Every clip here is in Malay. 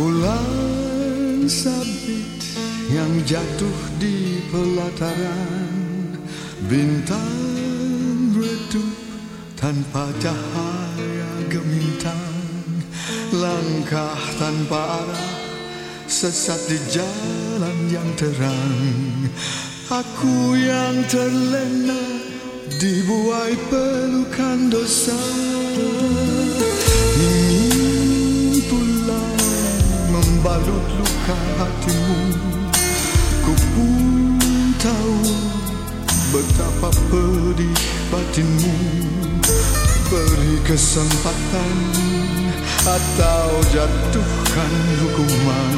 Bulan sabit yang jatuh di pelataran Bintang redup tanpa cahaya gemintang. Langkah tanpa arah sesat di jalan yang terang. Aku yang terlena dibuai pelukan dosa membalut luka hatimu Ku pun tahu betapa pedih batinmu. Beri kesempatan atau jatuhkan hukuman.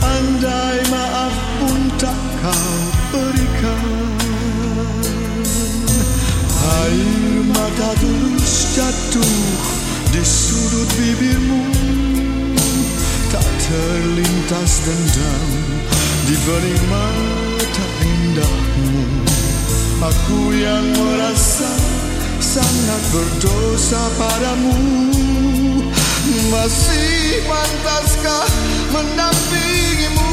Andai maaf pun tak kau terlintas dendam di bening mata indahmu. Aku yang merasa sangat berdosa padamu. Masih pantaskah mendampingimu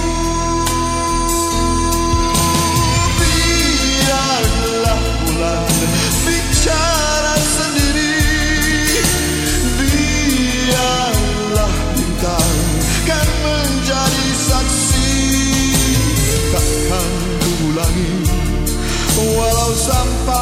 sampai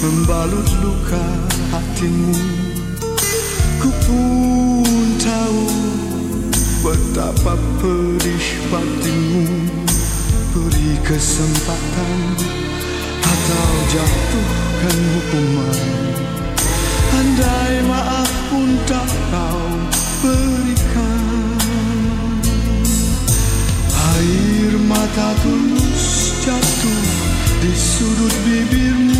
membalut luka hatimu. Ku pun tahu betapa pedih batinmu. Beri kesempatan atau jatuhkan hukuman. Andai maaf pun tak kau berikan. Air mata tulus jatuh di sudut bibirmu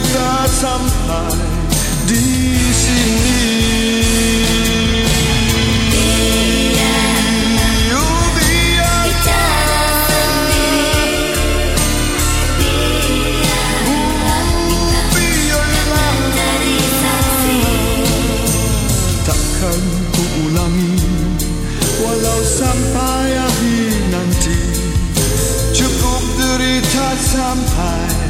derita sampai di sini. sampai